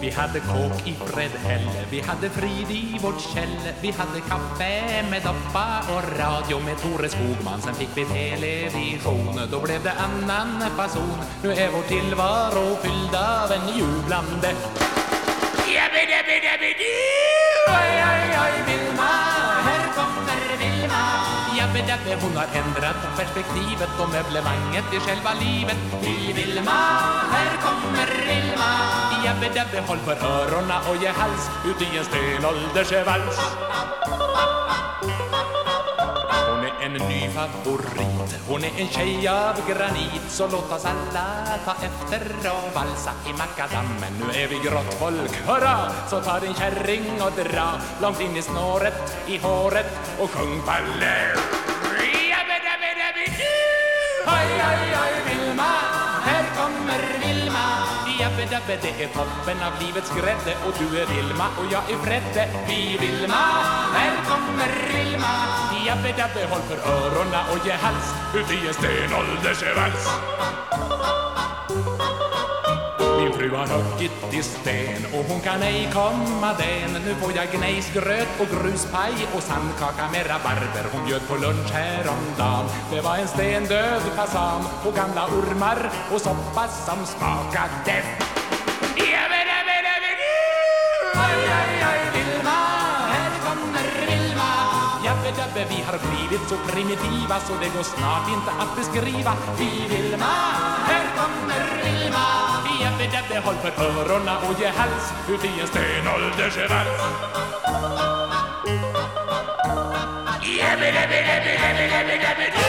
Vi hade kåk i Fredhälle, vi hade frid i vårt källe Vi hade kaffe med doppa och radio med Tore Skogman Sen fick vi television, då blev det annan fason Nu är vår tillvaro fylld av en jublande Jabbidabbidabbidoo, oj, oj, oj, min man Jabbidabbe, hon har ändrat perspektivet och möblemanget i själva livet. I Vilma, här kommer Vilma. Jabbidabbe, håll för öronen och ge hals ut i en stenåldersvals hon är en ny favorit, hon är en tjej av granit. Så låt oss alla ta efter och valsa i makadammen. Nu är vi grått folk, hurra! Så ta din kärring och dra Långt in i snåret, i håret och sjung ballett Oj, oj, oj, Vilma, här kommer Vilma. Jabbedabbe, det är toppen av livets grädde. Och du är Vilma och jag är Fredde. Vi Vilma, här kommer Vilma. Jabbedabbe, håll för öronen och ge hals. Ut i en stenåldersvals min fru har huggit i sten. Och hon kan ej komma den. Nu får jag gnejsgröt och gruspaj och sandkaka med rabarber. Hon bjöd på lunch häromdagen Det var en stendöd fasan och gamla ormar och soppa som smakade. Oj, oj, oj, Vilma, här kommer Vilma. Jabbedabbe, vi har blivit så primitiva så det går snart inte att beskriva. Vi Vilma, här Jabbedabbe, håll för öronen och ge hals ut i en stenåldersvals Jabbedabbe,